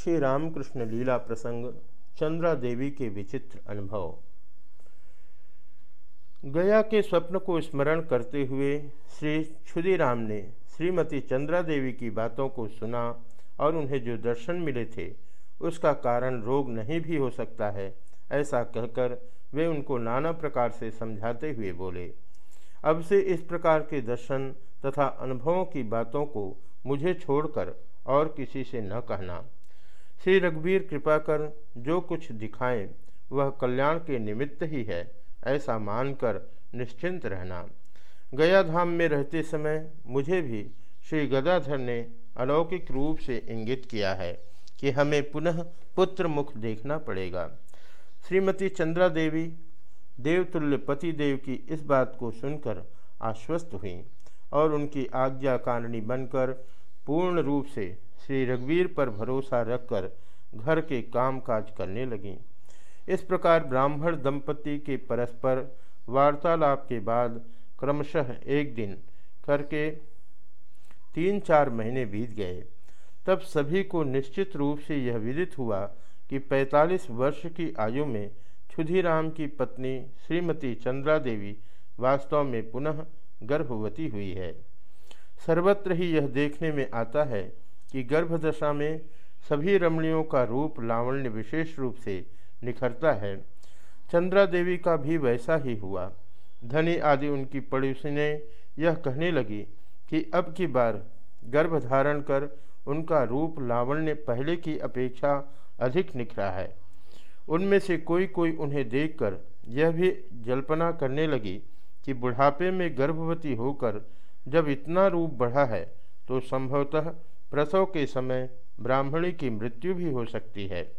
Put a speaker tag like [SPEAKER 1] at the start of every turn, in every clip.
[SPEAKER 1] श्री रामकृष्ण लीला प्रसंग चंद्रा देवी के विचित्र अनुभव। गया के स्वप्न को स्मरण करते हुए श्री क्षुदीराम ने श्रीमती चंद्रा देवी की बातों को सुना और उन्हें जो दर्शन मिले थे, उसका कारण रोग नहीं भी हो सकता है, ऐसा कहकर वे उनको नाना प्रकार से समझाते हुए बोले। अब से इस प्रकार के दर्शन तथा अनुभवों की बातों को मुझे छोड़कर और किसी से न कहना। श्री रघुवीर कृपा कर जो कुछ दिखाएँ, वह कल्याण के निमित्त ही है, ऐसा मानकर निश्चिंत रहना। गया धाम में रहते समय मुझे भी श्री गदाधर ने अलौकिक रूप से इंगित किया है कि हमें पुनः पुत्र मुख देखना पड़ेगा। श्रीमती चंद्रा देवी देवतुल्य पति देव की इस बात को सुनकर आश्वस्त हुई और उनकी आज्ञा काननी बनकर पूर्ण रूप से श्री रघुवीर पर भरोसा रखकर घर के काम काज करने लगी। इस प्रकार ब्राह्मण दंपति के परस्पर वार्तालाप के बाद क्रमशः एक दिन करके तीन चार महीने बीत गए। तब सभी को निश्चित रूप से यह विदित हुआ कि 45 वर्ष की आयु में क्षुधीराम की पत्नी श्रीमती चंद्रा देवी वास्तव में पुनः गर्भवती हुई है। सर्वत्र ही यह देखने में आता है कि गर्भदशा में सभी रमणियों का रूप लावण्य विशेष रूप से निखरता है। चंद्रा देवी का भी वैसा ही हुआ। धनी आदि उनकी पड़ोसी ने यह कहने लगी कि अब की बार गर्भ धारण कर उनका रूप लावण्य पहले की अपेक्षा अधिक निखरा है। उनमें से कोई कोई उन्हें देखकर यह भी जल्पना करने लगी कि बुढ़ापे में गर्भवती होकर जब इतना रूप बढ़ा है तो संभवतः प्रसव के समय ब्राह्मणी की मृत्यु भी हो सकती है।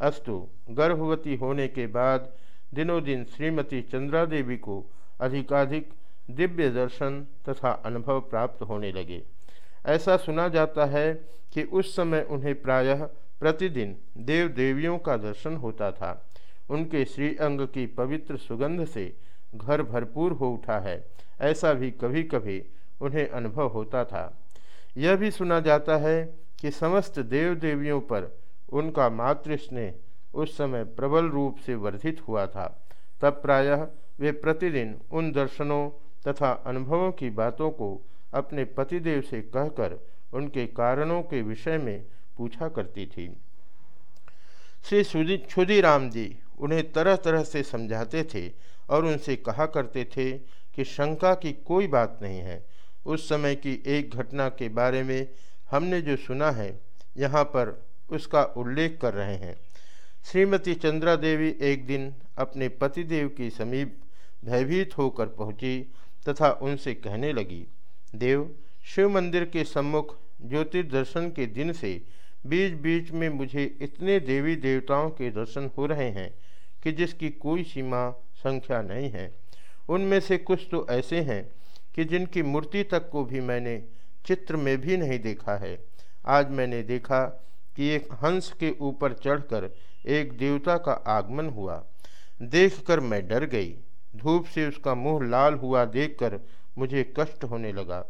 [SPEAKER 1] अस्तु, गर्भवती होने के बाद दिनों दिन श्रीमती चंद्रा देवी को अधिकाधिक दिव्य दर्शन तथा अनुभव प्राप्त होने लगे। ऐसा सुना जाता है कि उस समय उन्हें प्रायः प्रतिदिन देव देवियों का दर्शन होता था। उनके श्री अंग की पवित्र सुगंध से घर भरपूर हो उठा है। ऐसा भी कभी कभी उन्हें अनुभव होता था। यह भी सुना जाता है कि समस्त देव देवियों पर उनका मातृ स्नेह उस समय प्रबल रूप से वर्धित हुआ था। तब प्रायः वे प्रतिदिन उन दर्शनों तथा अनुभवों की बातों को अपने पतिदेव से कहकर उनके कारणों के विषय में पूछा करती थी। श्री क्षुदीराम जी उन्हें तरह तरह से समझाते थे और उनसे कहा करते थे कि शंका की कोई बात नहीं है उस समय की एक घटना के बारे में हमने जो सुना है, यहाँ पर उसका उल्लेख कर रहे हैं। श्रीमती चंद्रा देवी एक दिन अपने पतिदेव के समीप भयभीत होकर पहुँची तथा उनसे कहने लगी, देव, शिव मंदिर के सम्मुख ज्योतिर्दर्शन के दिन से बीच बीच में मुझे इतने देवी देवताओं के दर्शन हो रहे हैं कि जिसकी कोई सीमा संख्या नहीं है। उनमें से कुछ तो ऐसे हैं कि जिनकी मूर्ति तक को भी मैंने चित्र में भी नहीं देखा है। आज मैंने देखा कि एक हंस के ऊपर चढ़कर एक देवता का आगमन हुआ। देखकर मैं डर गई। धूप से उसका मुँह लाल हुआ देखकर मुझे कष्ट होने लगा।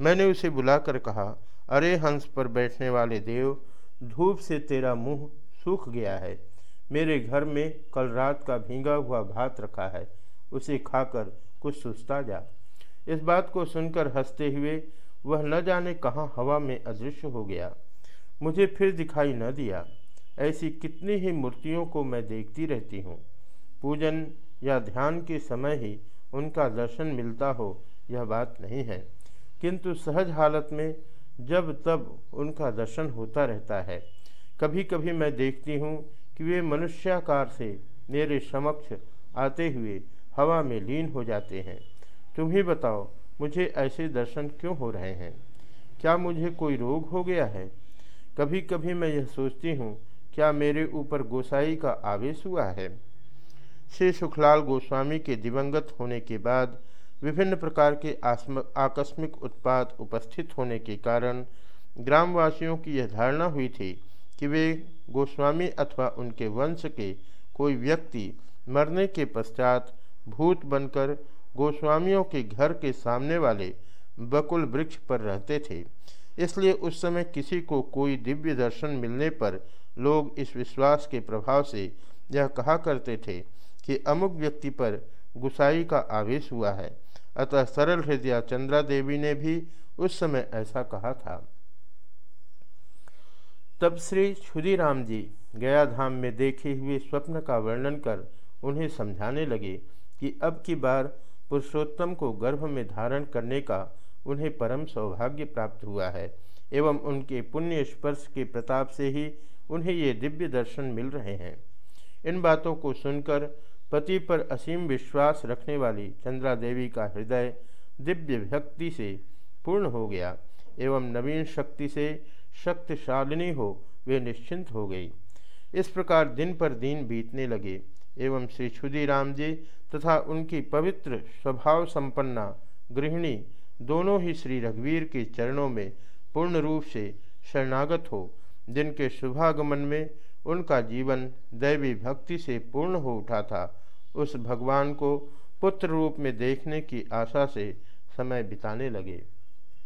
[SPEAKER 1] मैंने उसे बुलाकर कहा, अरे हंस पर बैठने वाले देव, धूप से तेरा मुँह सूख गया है। मेरे घर में कल रात का भींगा हुआ भात रखा है। उसे खाकर कुछ सुस्ता जा। इस बात को सुनकर हँसते हुए वह न जाने कहाँ हवा में अदृश्य हो गया। मुझे फिर दिखाई न दिया। ऐसी कितनी ही मूर्तियों को मैं देखती रहती हूँ। पूजन या ध्यान के समय ही उनका दर्शन मिलता हो, यह बात नहीं है। किंतु सहज हालत में जब तब उनका दर्शन होता रहता है। कभी कभी मैं देखती हूँ कि वे मनुष्याकार से मेरे समक्ष आते हुए हवा में लीन हो जाते हैं। तुम ही बताओ, मुझे ऐसे दर्शन क्यों हो रहे हैं? क्या मुझे कोई रोग हो गया है? कभी कभी मैं यह सोचती हूँ, क्या मेरे ऊपर गोसाई का आवेश हुआ है? श्री सुखलाल गोस्वामी के दिवंगत होने के बाद, विभिन्न प्रकार के आकस्मिक उत्पाद उपस्थित होने के कारण ग्रामवासियों की यह धारणा हुई थी कि वे गोस्वामी अथवा उनके वंश के कोई व्यक्ति मरने के पश्चात भूत बनकर गोस्वामियों के घर के सामने वाले बकुल वृक्ष पर रहते थे। इसलिए उस समय किसी को कोई दिव्य दर्शन मिलने पर लोग इस विश्वास के प्रभाव से यह कहा करते थे कि अमुक व्यक्ति पर गुसाई का आवेश हुआ है। अतः सरल हृदय चंद्रा देवी ने भी उस समय ऐसा कहा था। तब श्री क्षुदीराम जी गया धाम में देखे हुए स्वप्न का वर्णन कर उन्हें समझाने लगे कि अब की बार पुरुषोत्तम को गर्भ में धारण करने का उन्हें परम सौभाग्य प्राप्त हुआ है, एवं उनके पुण्य स्पर्श के प्रताप से ही उन्हें ये दिव्य दर्शन मिल रहे हैं। इन बातों को सुनकर पति पर असीम विश्वास रखने वाली चंद्रा देवी का हृदय दिव्य भक्ति से पूर्ण हो गया, एवं नवीन शक्ति से शक्तिशालिनी हो वे निश्चिंत हो गई। इस प्रकार दिन पर दिन बीतने लगे एवं श्री क्षुदीराम जी तथा उनकी पवित्र स्वभाव संपन्ना गृहिणी दोनों ही श्री रघुवीर के चरणों में पूर्ण रूप से शरणागत हो, जिनके शुभागमन में उनका जीवन दैवी भक्ति से पूर्ण हो उठा था, उस भगवान को पुत्र रूप में देखने की आशा से समय बिताने लगे।